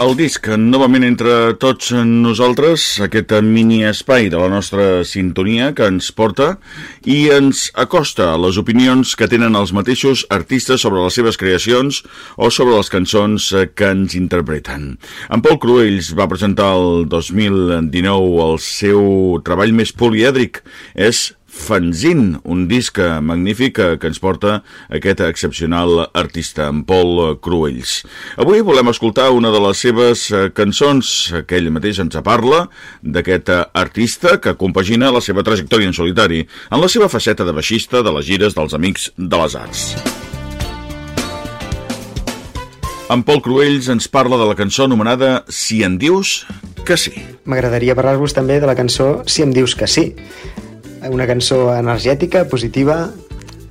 el disc, novament entre tots nosaltres, aquest mini espai de la nostra sintonia que ens porta i ens acosta a les opinions que tenen els mateixos artistes sobre les seves creacions o sobre les cançons que ens interpreten. En Paul Cruells va presentar el 2019 el seu treball més polièdric, és Fanzin, un disc magnífic que ens porta aquest excepcional artista, en Paul Cruells. Avui volem escoltar una de les seves eh, cançons, que ell mateix ens parla, d'aquest artista que compagina la seva trajectòria en solitari en la seva faceta de baixista de les gires dels Amics de les Arts. En Paul Cruells ens parla de la cançó anomenada Si em dius que sí. M'agradaria parlar-vos també de la cançó Si em dius que sí, una cançó energètica, positiva,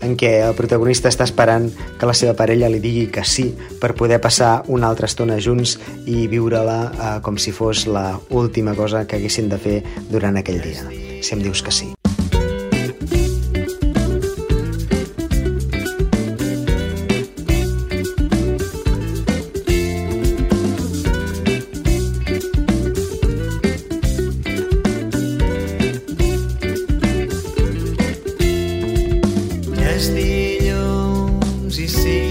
en què el protagonista està esperant que la seva parella li digui que sí per poder passar una altra estona junts i viure-la eh, com si fos la última cosa que haguessin de fer durant aquell dia. Si em dius que sí. és dilluns i sí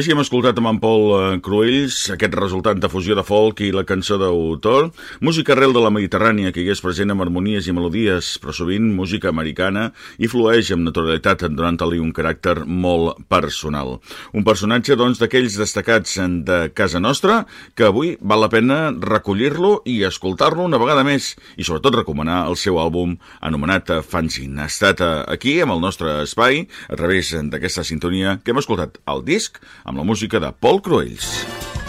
Així hem escoltat amb en Paul eh, Cruells aquest resultat de fusió de folk i la cançó d'autor, música arrel de la Mediterrània que hi és present amb harmonies i melodies, però sovint música americana i flueix amb naturalitat donant-li un caràcter molt personal. Un personatge, doncs, d'aquells destacats de casa nostra que avui val la pena recollir-lo i escoltar-lo una vegada més i sobretot recomanar el seu àlbum anomenat Fanzine. Ha estat eh, aquí amb el nostre espai a través d'aquesta sintonia que hem escoltat el disc amb la música de Paul Cruells.